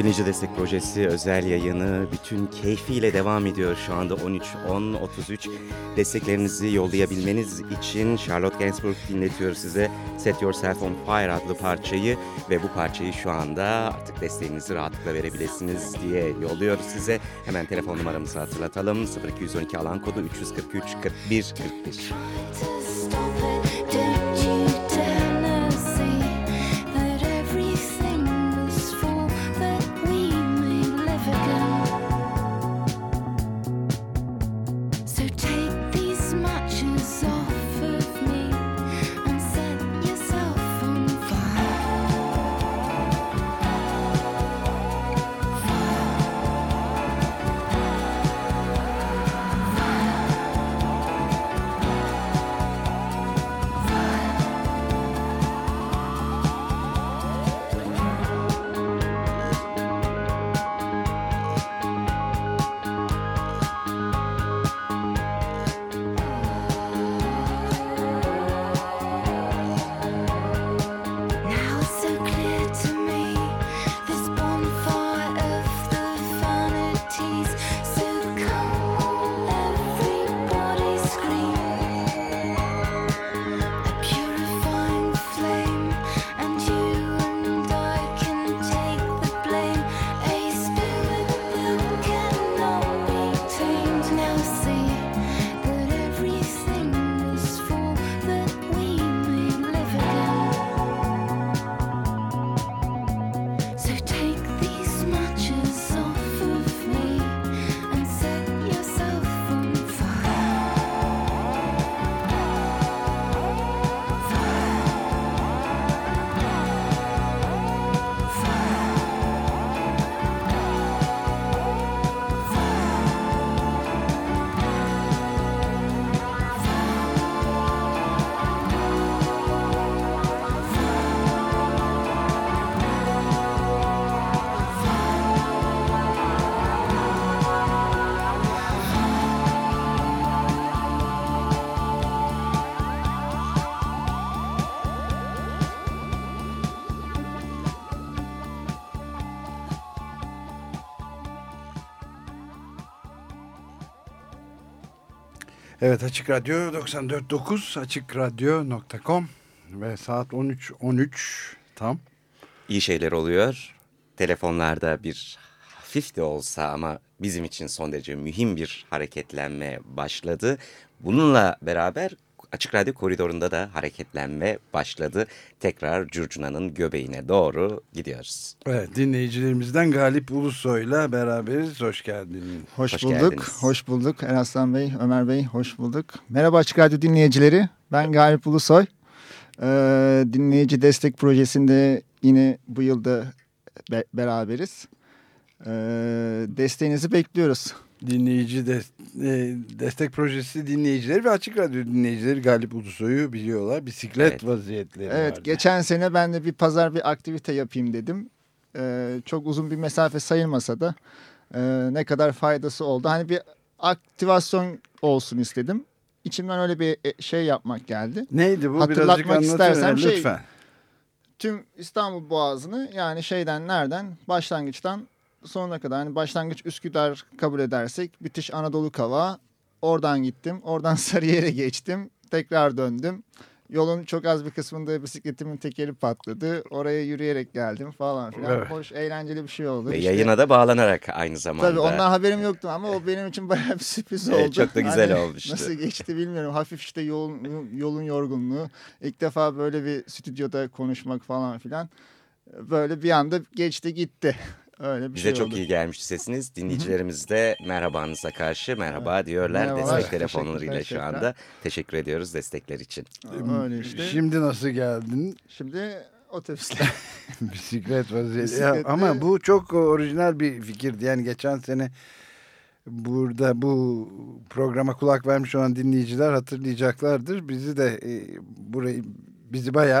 Dinleyici Destek Projesi özel yayını bütün keyfiyle devam ediyor. Şu anda 13.10.33 desteklerinizi yollayabilmeniz için Charlotte Gainsbourg dinletiyor size Set Yourself on Fire adlı parçayı ve bu parçayı şu anda artık desteğinizi rahatlıkla verebilirsiniz diye yolluyor size. Hemen telefon numaramızı hatırlatalım 0212 alan kodu 343 41 41. Telephone سا میچن سوندے جو مم بیمل بولن لا برابر Açık Radyo koridorunda da hareketlenme başladı. Tekrar Curcuna'nın göbeğine doğru gidiyoruz. Evet dinleyicilerimizden Galip Ulusoy'la beraberiz. Hoş geldiniz. Hoş, hoş bulduk. Geldiniz. Hoş bulduk. Eraslan Bey, Ömer Bey hoş bulduk. Merhaba Açık Radyo dinleyicileri. Ben Galip Ulusoy. Ee, dinleyici Destek Projesi'nde yine bu yılda be beraberiz. Ee, desteğinizi bekliyoruz. چوکس محصاف سہ مسا نقدہ سوانی سنگم اس میں اس تم بوازنہ یعنی شاہی دان ناردان پاشتانگی سونا کتاب اشکی دار قبل دار سکس انواع اردانگی تم اوڑانگ ساری تک دن دن یونس منتال پلان جلدی اک دفعہ ستیں خون پہ پلان پہ اندر مہربان ساش مہربادہ نیچ دار بیا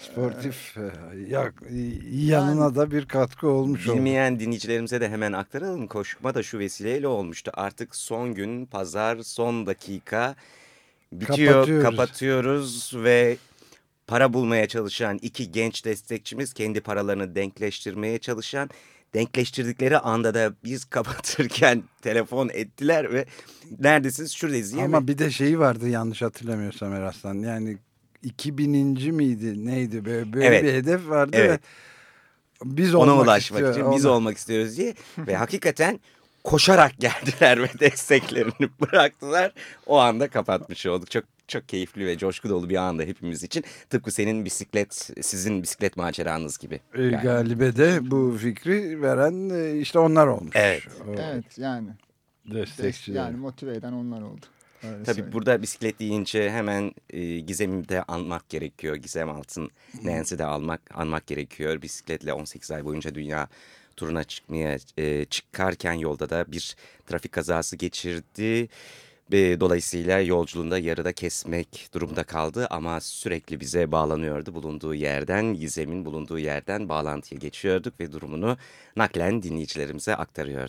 اختر خوش پہ اِسی لیے لو مشتہ آرتک سونگ پذار سون دکیور فرابول میچ لانکی گیچ کار دینکچر میچ لانےچر کرندا دہذی 2000. miydi neydi böyle, böyle evet. bir hedef vardı evet. ve biz olmak ona ulaşmak istiyor, için ona... biz olmak istiyoruz diye ve hakikaten koşarak geldiler ve desteklerini bıraktılar. O anda kapatmış olduk. Çok çok keyifli ve coşku dolu bir anda hepimiz için. Tıpkı senin bisiklet, sizin bisiklet maceranız gibi. Yani. Galibe de bu fikri veren işte onlar olmuş. Evet. Evet yani. Destekçiler. Yani motive eden onlar oldu. بردہ بسکلتی ان سے ہمین غذے دیں المقرک گیسے مال سن سا المک المک بسکلت لکھائی بن چا دنیا تر نایاں چکار کاندہ ترفکیچر تھی بیلائی سیلیا یو چلتا یار دہ کس مکھ دہ کھال اماس سر اکیلے بزے بالن یوردین زمین بند یار دین بالاند نقل دن لکتر یار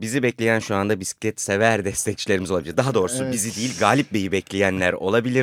بیکل شاند بس کت سوار دس لوجی دہ دور سب بالبل نیر اول بل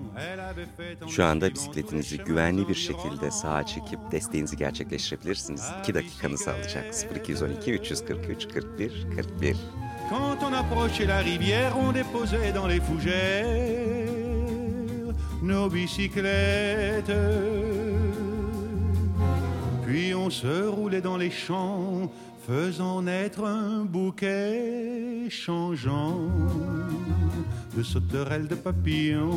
Şu anda bisikletinizi güvenli bir şekilde sağa çekip desteğinizi gerçekleştirebilirsiniz. 2 dakikanızı alacak. 0212 343 41 41. Quand on approchait la rivière, on déposait dans les fougères nos bicyclettes. Puis on se roulait dans les champs تھو بو کے سو جلد پپیوں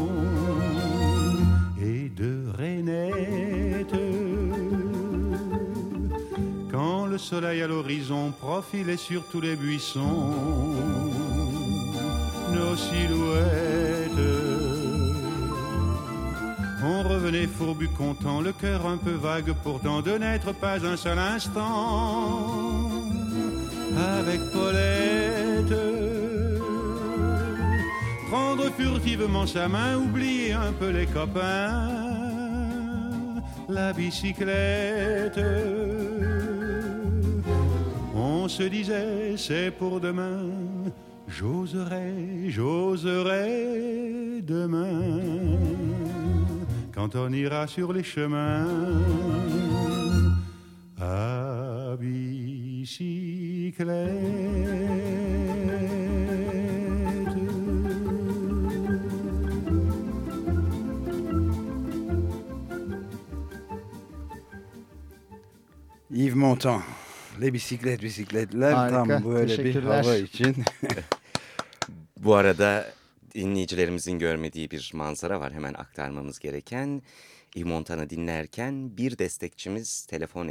گو لسرو ریزو پفی لکھ تورے بھی سو رو رونی پوکھ لکھے تھوپا جا سراستوں پورتھی مسا ماڑی کپا لو ہی پود مر زما گانت نیراسی گلیشم نیچے مانسرا ورحمین اختار گرے کن ای مونتہ ندین نارکھا بیر دست ٹیلیفون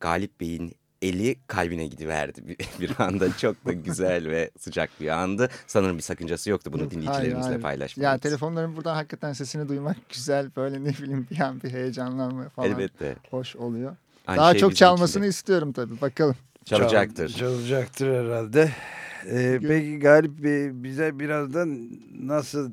کالی پین eli kalbine gidiverdi bir bir anda. Çok da güzel ve sıcak bir andı. Sanırım bir sakıncası yoktu bunu dinleyicilerimizle paylaşmak. Ya telefonların buradan hakikaten sesini duymak güzel. Böyle ne bileyim bir an bir heyecanlanma falan. Elbette. Hoş oluyor. Aynı Daha şey çok çalmasını içinde. istiyorum tabii bakalım. Çalacaktır. Çalacaktır herhalde. Ee, peki Galip bize birazdan nasıl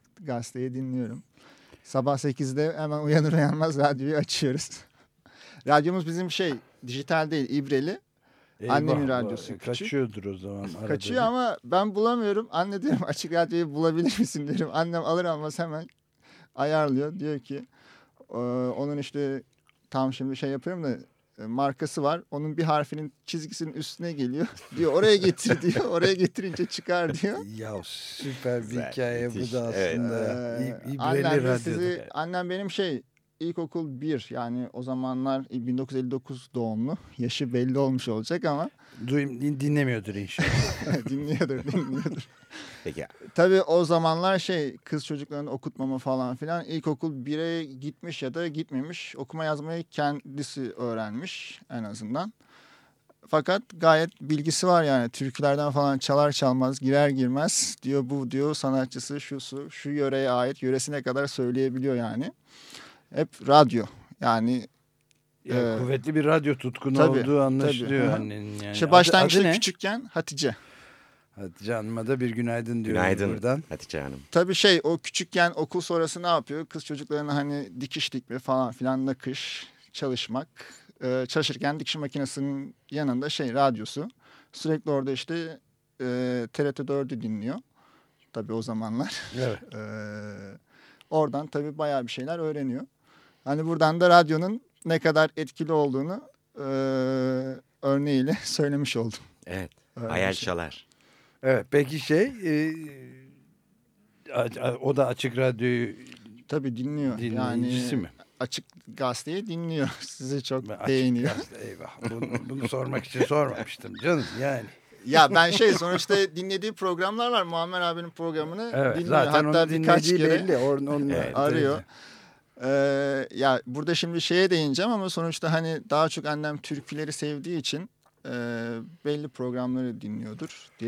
گاس تی دن نیرم سب باس ایک دماحت راتوشت راجوس پیمرے انچبیلی نیرم ام الرحمت عیات یہ انوہشتھ میں شاید نا marks والار انہار فیل کسنس نہیں گیلی گیت دیو اور چھکار دیکھا بھی نس ای کوکل یعنی اوزا ماند نزا مان لوکل پکت گائےتھ گرارے راجونی سن پکانے نکش چھلشمک چلشان دکشما سن دے راجو سو سرکشی دن تبھی اس مان لو پیاب شہر داد نائک دلو اولدو نیل مواقع بردہ شمبلی شی دماس تو ہانے تاج اندر پلیئرس یہ چھن پہ پوگرام تک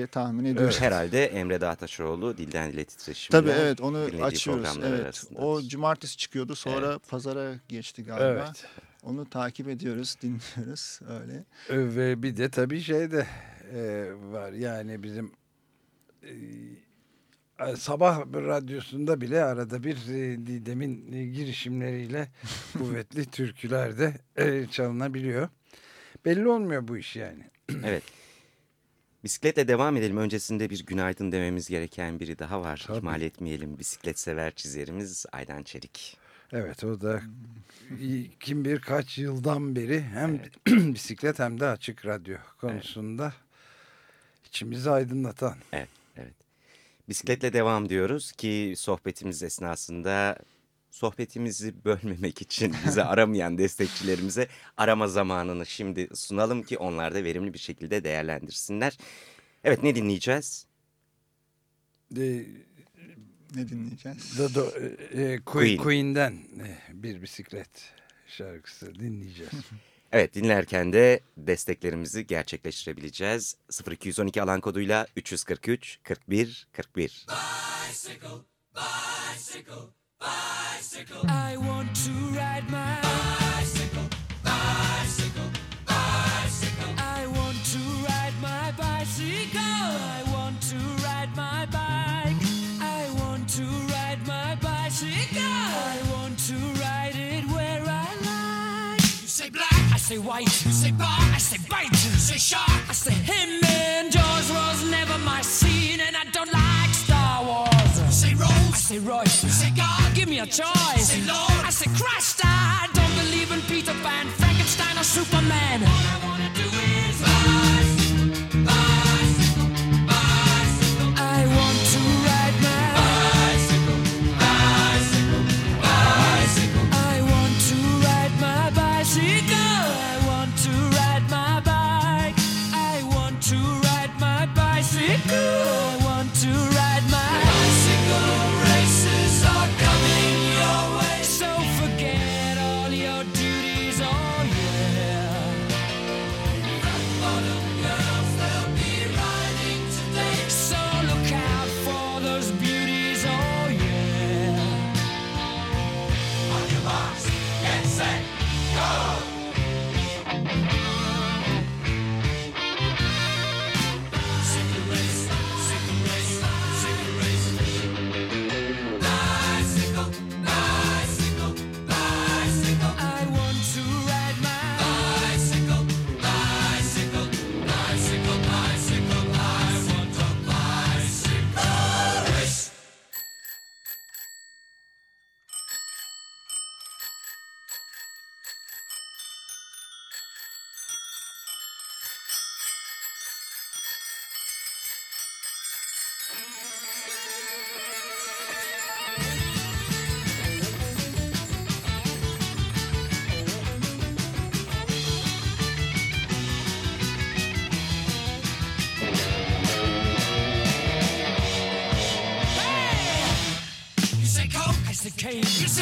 سبا رات سندہ گریشمت چرکی لر دے چلنا پہلو میں بوشی آئیے رات دکھا چھ آئے بس عوام دیورس کی صوفے تھے سندہ صوفے تھی کتنی آرام اندر تھی لیرم ارما زمانہ سنالم کی آن لائن ورنہ بہت دال ادر سی نیچو اے تنہیں لارکھے دستھک لچ ربل چیز سپرکی سو نیے الحمۃ الدہ یہس کروچ کربیر کربیر say white, you say bar, I say bite, you say shark, I say him and George was never my scene, and I don't like Star Wars. You say Rose, I say Royce, you say God, give me a choice. You say Lord, I say Christ.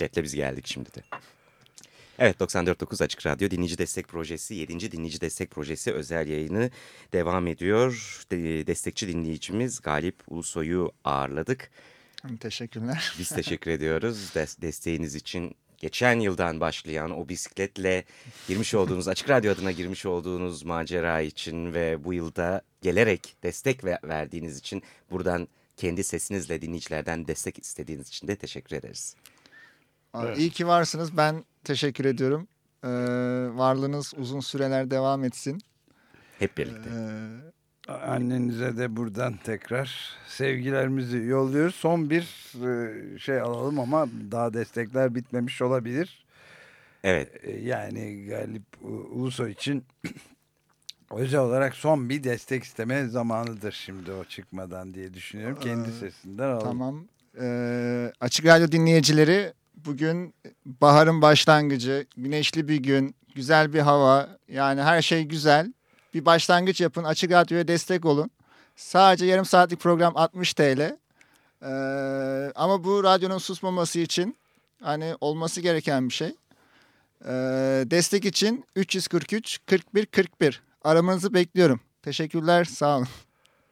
اجکی دستیسے نیچے دستیسام دستی دن نیچم غالب سو are لدری دور دان باشل O B C کتلے یہوز اچک Nagar شو ماجر آلتہ یل رکھ دستک وے دین چن بردان سستی یہ سنس بند چکر ترمنس سوبر محمد شولہ بیر یعنی اسنیک سومبی زمانہ اچھے نیچلے گی بہرم پاشتانگ گنیش لبی گی غذال بہوہ یا ہر شاہ گزال بھی پاشتانگ چپن اچھے دیستی کولن سا آ جائے گی ساتھ پوگرام اتمشت اما بور راجن سسما مسجد شن یعنی آل موسٹ کیا رکھا ہم شائ دیس کٹ کچ کھڑک پھر کھڑک پھر ارمک سال